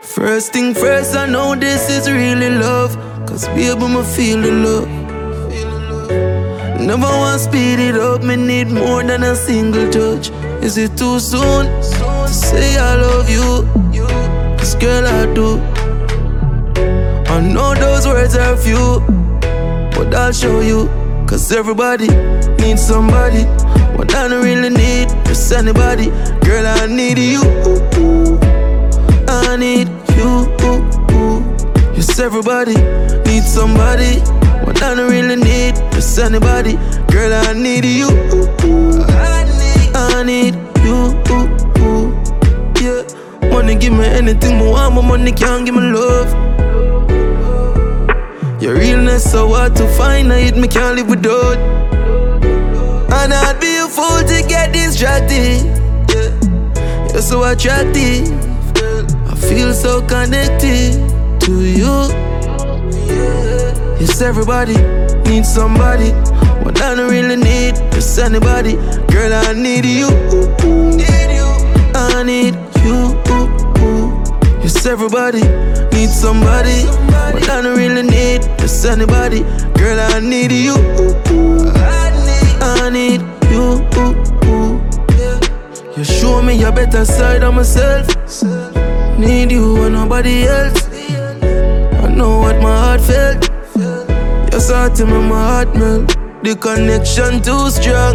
First thing first, I know this is really love. Cause baby, me feel the love. Never want to speed it up, me need more than a single touch. Is it too soon to say I love you? Cause girl, I do. I know those words are few, but I'll show you. Cause everybody needs somebody. What I don't really need is anybody. Girl, I need you. I need you. Yes, everybody needs somebody. What I don't really need is anybody. Girl, I need you. I need you. Yeah. Money give me anything, but want my money can't give me love. Your realness so hard to find, I hit me can't live without. And I'd be a fool to get distracted. Yeah. You're so attractive. Feel so connected to you. Yes, everybody needs somebody. What I don't really need is anybody. Girl, I need you. I need you. Yes, everybody needs somebody. What I don't really need is anybody. Girl, I need you. I need you. You show me your better side of myself. Need you and nobody else. I know what my heart felt. Your heart in my heart melt. The connection too strong,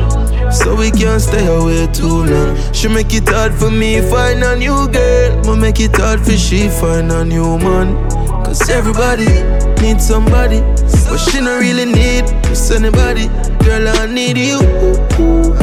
so we can't stay away too long. She make it hard for me find a new girl, but make it hard for she find a new man. Cause everybody needs somebody, but she don't really need just anybody. Girl, I need you.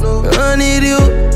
I need you.